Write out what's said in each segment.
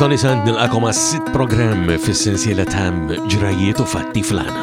Tony Sant nil-akom għas-sit program fis-sensiela tam ġrajiet u fatti flana.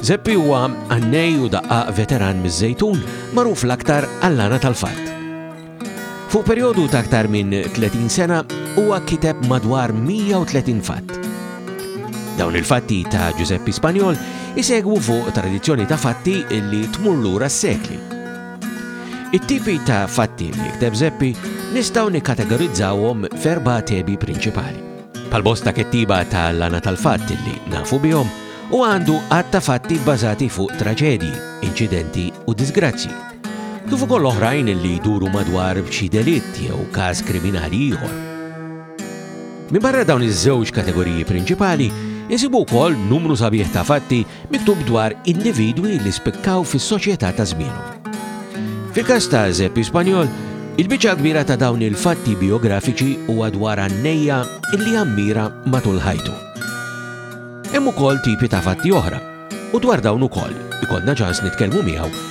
Zeppi huwa għannej u daqqaq veteran miż-Żejtun, magħruf l-aktar għall-għana tal-fatt. Fuq perjodu ta' aktar minn 30 sena huwa kiteb madwar 130 fatt. Dawn il-fatti ta' Giuseppe Spanjol isegwu fuq tradizzjoni ta' fatti li tmur lura s-sekli. It-tipi ta' fatti li jikteb Zeppi nistgħu nikkategorizzawhom ferba tebi prinċipali. Bħal bosta kettiba ta' lana tal-fatt li nafu bihom, u għandu għad ta' fatti bbażati fuq traġedji, inċidenti u disgrazzi. Kif ukoll oħrajn li jduru madwar b'xi delitt jew każ kriminali ieħor. Min barra dawn iż-żewġ kategoriji prinċipali, insibu wkoll numru sabiħ ta' fatti Miktub dwar individwi li spikkaw fis-soċjetà ta' żmienhom. Fil-każ ta' Zeppi Spanjol, il-biċċa kbira ta' dawn il-fatti biografiċi huwa dwar għannejja illi ammira matul ħajtu. Hemm ukoll tipi ta' fatti oħra, u dwar dawn ukoll ikollna ċans nitkellmu miegħu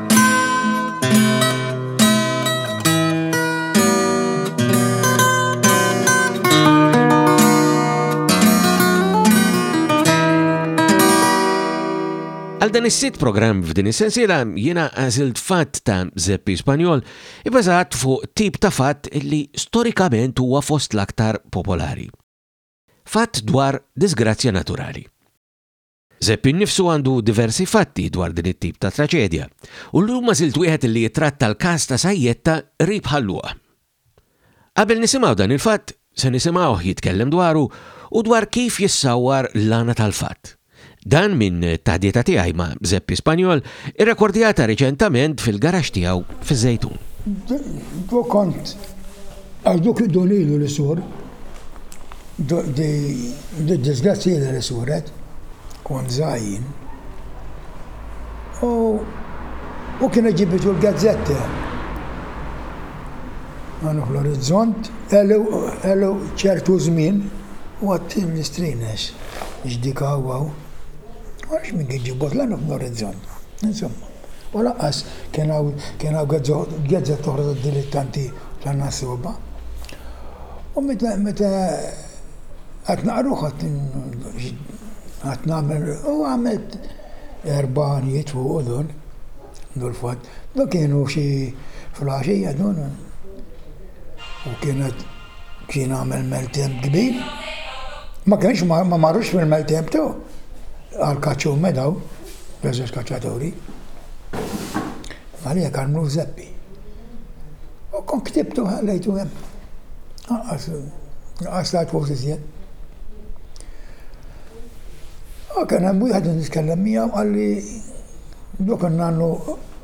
Għal dan is-sit programm f'din is-sensiela jiena għażilt fatt ta' Zeppi Spanjol ibbażat fuq tip ta' fatt li storikament huwa fost l-aktar popolari. Fatt dwar disgrazzja naturali. Zeppi nnifsu għandu diversi fatti dwar din it-tip ta' traġedja u llum għażilt wieħed li jittratta l-każ ta' sajjetta qrib Ħal-Luqa. Qabel nisimgħu dan il-fatt, se nisimgħuh jitkellem dwaru u dwar kif jissawwar l-għana tal-fatt. Dan minn taħdita tiegħi ma' Zeppi Spagnol irrekordjata riċentament fil-garaxx tiegħu fiż-Żejtun. Kont għal dik id-dun ilu li sur. Diddisgrazzja jiena li suret, kont żgħir jien, u u kienet ġibitu l-gazzetta. Għanu fl-orizzont, elu ċertu żmien, u għattin nistrinex, x'dik hawn. Għax min kien ġibot l-għanu fl-orizzont. Insomma. U lanqas kien hawn kien hawn gazzetta oħra tad-dilittanti tan-Nasuba. U meta meta qed naqruh qed qed nagħmel u għamilt erba' għanijiet fuqu dun. Dun fatt. Dun kienu xi flaxija dun. U kienet kien għamel maltemp kbir. Ma kienx ma marrux fil-maltemp tiegħu. Għal Kaċċa u Medaw, l-għażeż kaċċaturi, Marija Karmnu Żeppi. U kont ktibtu ħallejtu hemm. Anqas anqas tajt fuq iżjed. U kien hemm wieħed nitkellem miegħu qalli dok in-nannu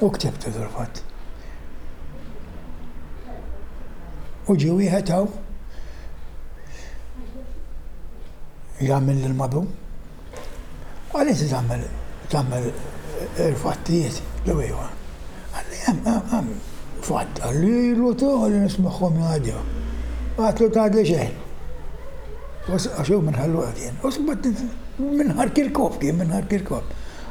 U ktibt ta' dal-fatt. U ġie wieħed hawn jagħmel l-madu. Għal inti tagħmel tagħmel il-fattijiet jew ejwa. Għalli hemm fatt għalli ilu togħol nismagħhom jgħadja. Għatlu tgħadli xejn. Għax jew minn ħallu għadjen. U sbat minn ħar Kirkop kien minn ħar Kirkop.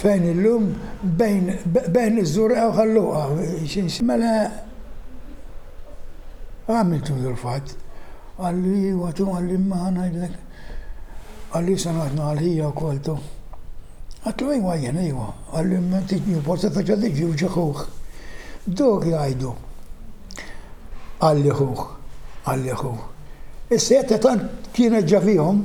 fejn illum bejn iż-Żurqgħa u Ħal Luqa. Mela għamiltu fil-fatt. Qalli iva tu qalli imma ħa ngħidlek. Qalli se naħdna għalija wkoll tu. Għatlu iva jien iva. Qalli imma inti tġi forsi ta' ġa tiġi u ġi ħuh. Dawk jgħidu qalli ħuh, qalli ħuh. Is-sejħa ta' tant kienet ġa fihom.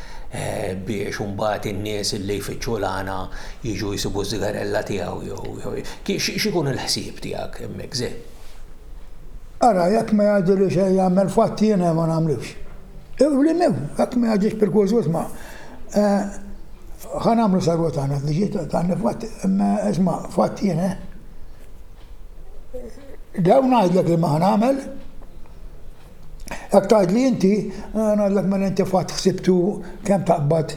biex imbagħad in-nies li jfittxu l-għana jiġu jsibu s-sigarella tiegħu jew x'ikun il-ħsieb tiegħek hemmhekk żi? Ara, jekk ma jgħidilix ejja għamel fatt jiena ma nagħmlux. Iwlimiew, jekk ma jgħidix pirkużu isma' ħa nagħmlu sew tagħna li ġiet tagħni fatt imma isma' fatt jien eh. Jew ngħidlek li ma ħa nagħmel Jekk tgħidli inti, mela ngħidlek mela inti fatt ħsibt u kemm taqbad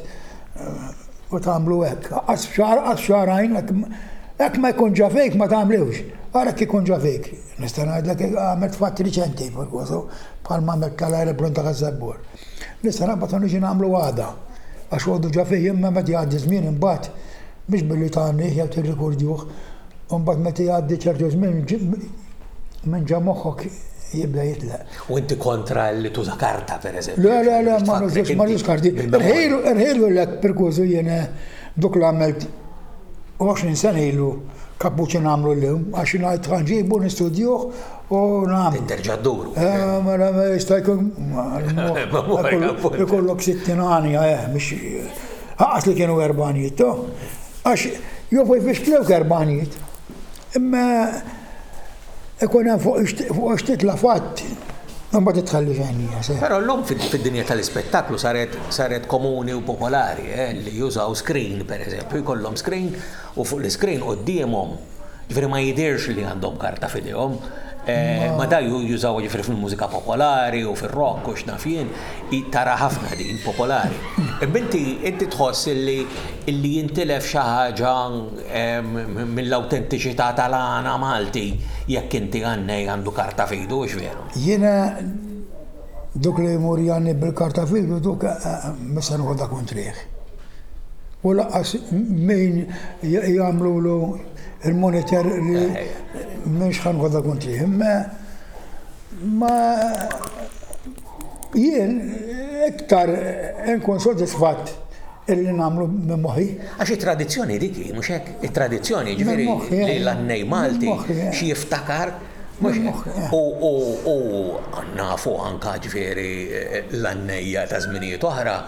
u tagħmlu hekk. Għas xahar, għas xahrajn, hekk ma jkun ġa fejk ma tagħmlewx. Ara jekk ikun ġa fejk. Nista' ngħidlek għamilt fatt riċenti, bħalma għamilt tal-Heilbronn ta' Gazzarbor. Nista' naqbad u niġi nagħmlu għada. Għax għodu ġa fih imma meta jgħaddi ż-żmien imbagħad mhux billi tagħmlih jew tirrikurdjuh, U mbagħad meta jgħaddi ċertu żmien minn ġo moħħok jibda jitlaq. U inti kontra li tuża karta, per eżempju. Le, le, le, ma nużax, ma nużax karti. Irħilu l-ek perkużu jene duk l-għamilt 20 sena ilu kapuċin għamlu l-lum, għax jina tħanġibu nistudjuħ U nam. Terġa' ddur. Eh, ma naf jista' jkun. Ikollok sittin għanja, eh, biex. Ħaqas li kienu erbanijiet, to. Għax, jofu jfixklew erbanijiet. Imma ikun hemm fuq għax titla' fatt. Imma titħalli ġenija, se. Però l-lum fid-dinja tal-ispettaklu saret komuni u popolari, eh, li jużaw screen, per eżempju, jkollhom screen U fuq l-iskrin quddiemhom, ġifieri ma jidhirx li għandhom karta f'idejhom. Ma da jużawha ġifieri fil-mużika popolari u fir-rock u x'naf jien, tara ħafna din popolari. Imma inti inti tħoss illi illi jintilef xi ħaġa mill-awtentiċità tal-għana Malti jekk inti għannej għandu karta f'idu, hux veru? Jiena Duk li jmur jgħanni bil-karta f'idu duk mhux se noħodha kontrih. U laqqas min jagħmlulu il-monitor li mhux ħanħodha kontrih. Imma ma jien iktar inkun sodisfatt illi nagħmlu minn moħħi. Għax it-tradizzjoni dik hi, mhux hekk? It-tradizzjoni jiġifieri li l-għannej Malti x'jiftakar U nafu anke, ġifieri, l-għannejja ta' żminijiet oħra,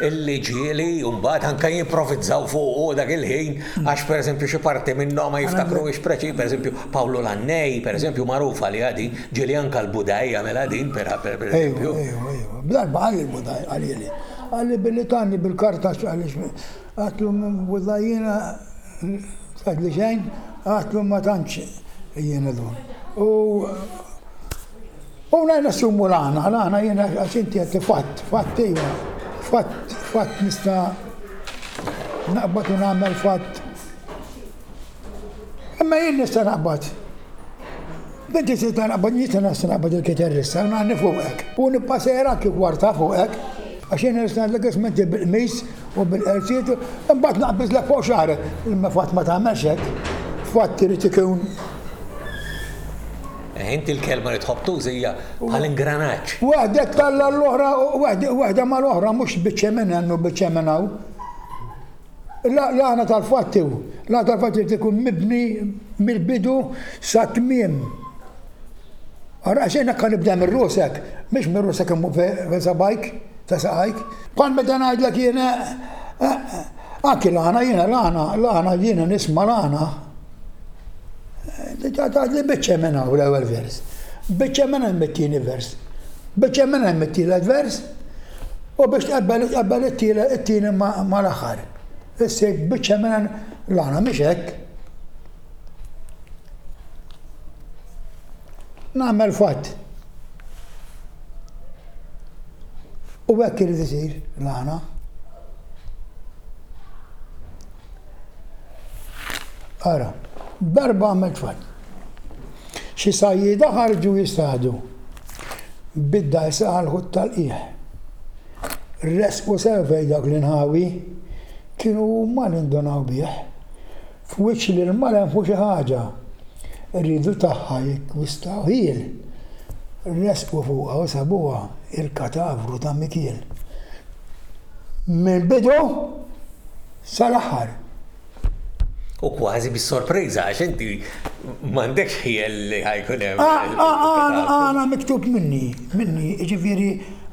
li ġieli mbagħad anke jimprovizzaw fuqu dak il-ħin għax, pereżempju, xi parti minnhom ma jiftakruhiex preċiż, pereżempju, Pawlu l-għannej, pereżempju, magħruf għaliha din, ġieli anke l-Budaj għamilha din, pereżempju. Ejwa, ejwa, ejwa. Bl-erbgħa qal il-Budaj, qal illi, qalli billi tani bil-kartax għaliex. Għatlu, Mullah jiena fadli xejn, għatlu ma tantx jiena dun. U u ngħid nassumu l-aħna, l-aħna jiena għax inti qed fatt, fatt iva, fatt, fatt nista' naqbad u nagħmel fatt Imma jien nista' naqbad. Bint iżid ta' naqbad nista' nista' naqbad il-kitarrista, naħni fuqek. U nippasera kif warta fuqek, għax jien nista' ngħidlek ismenti bil-qmis u bil-qerziet, imbagħad naqbidlek fuq xagħrek. Imma fatt ma tagħmelx hekk, fatt irid ikun eh, Inti l-kelma li tħobb tużi hija bħal-ingranaġġ. Waħda talla l-oħra, waħda mal-oħra mhux biċċemen hemm u biċċemen hawn. L-għana tal-fatt hu, l-għana tal-fatt irid ikun mibni mill-bidu sa tmiem. Ara xejn hekk nibda mir-rusek, mhix mir-rusek imur fejn sabajk, ta' saqajk. Bħal meta ngħidlek jiena anki l-għana jiena l-għana, l-għana jiena nisma' l-għana. Tgħidli biċċa minn hawn l-ewwel vers. Biċċa minn hemm it-tieni vers. Biċċa minn hemm it-tielet vers. U biex tqabbel it-tieni ma' l-aħħar. Issir biċċa mela l-għana mhix hekk. Nagħmel fatt. U hekk irid isir l-għana. Ara, darba għamilt fatt. Xi sajjieda ħarġu jistadu. Bidda jseħħ għall-ħut tal-qiegħ. Resqu sew fejn dak l-inħawi. Kienu huma li ndunaw bih. F'wiċċ l-ilma lenħu xi ħaġa. Riedu tagħha jikkwistawh ħiel. Resqu fuqha u sabuha, il-katavru ta' Mikiel. mill-bidu sal-aħħar. U kważi bis-sorpriża għax inti m'għandekx ħiel li ħajkun hemm. Għana miktub minni, minni, ġifieri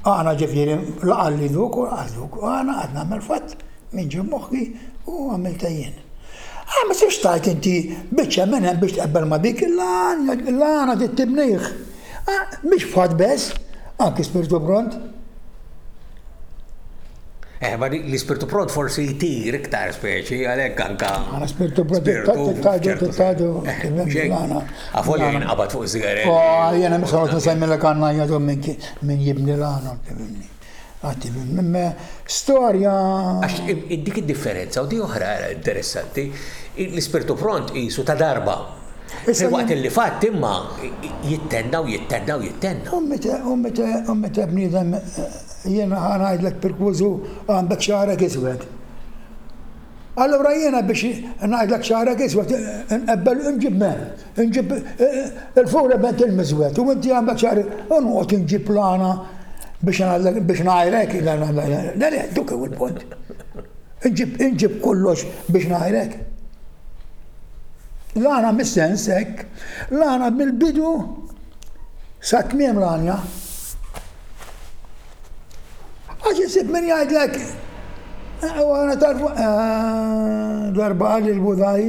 għana ġifieri laqalli duk u għazduk, għana qed nagħmel fatt minn ġie moħħi u għamilta jien. Ah, ma sibx tajt inti biċċa minn hemm biex tqabbel ma dik l-għana tittibniħ. Ah, biex fatt bes, anki spirtu bront. Eh, ma l-ispirtu prod forsi jtir iktar speċi, għalek anka. Għana spirtu prod t-tadu, t-tadu, għana. Għafolja jien għabat fuq zigare. O, oh, jena misolot nsemmi l għanna jgħadu minn jibni l-għana, tibimni. Għati minn storja. Għax dik id-differenza u di oħra interessanti, l-ispirtu pront jisu ta' darba. Filwaqt li fatt imma jittenna u jittenna u jittenna. U meta, u meta, u meta bniedem, jien ħa ngħidlek pirkużu, għandek xagħrek iswed. Allura jiena biex ngħidlek xagħrek iswed inqebbel inġib men, inġib il-fura bent il-miżwed u inti għandek xagħar u noqgħod inġib l-għana biex ngħajrek, le le, dawk hu l-punt. Inġib kollox biex ngħajrek? L-għana mis-sens hekk, l-għana mill-bidu sa tmiem l-għanja. Għax isib min jgħidlek, eh, u għana tarfu, eh, darba għalli l-budaj,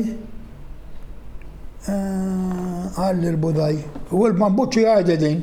eh, għalli l-budaj, u l-bambuċi għajde din.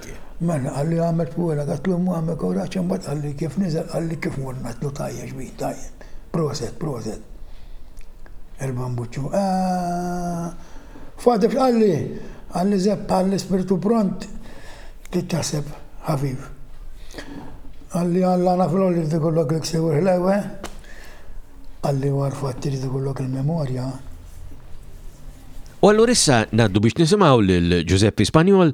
Mela, qalli għamel fuela, qatlu imma għamel kuraġġ imbagħad qalli kif niżel qalli kif morna għedtlu tajjeb xbin tajjeb. Proset, proset. Il-bambuċċu, ah! Fadef qalli, qalli zepp qalli spirtu pront tittaseb ħafif. Qalli għalla naflu li tikullok l-ksiwi ħlewe, qalli warfat trid ikullok il-memorja. U allura issa ngħaddu biex nisimgħu lil Ġużeppi Spanjol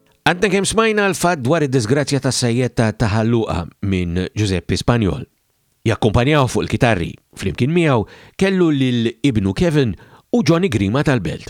Għadna kemm smajna l-fatt dwar id-disgrazzja tas-sajjed ta' Ta' Ħalluqa minn Ġużeppi Spanjol. Jakkumpanjawh fuq il-kitarri, flimkien miegħu, kellu lil ibnu Kevin u Johnny Grima tal-Belt.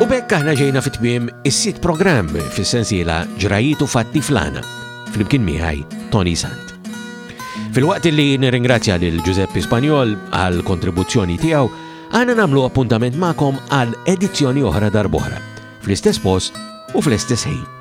U bekk aħna ġejna fit-tmiem is-sit programm fis-sensiela ġrajitu fatti flana fl-imkien miħaj Tony Sant. Fil-waqt li nirringrazzja lil Giuseppe Spanjol għal kontribuzzjoni tiegħu, għana namlu appuntament ma'kom għal edizzjoni oħra darbohra, fl-istess post u fl-istess ħin.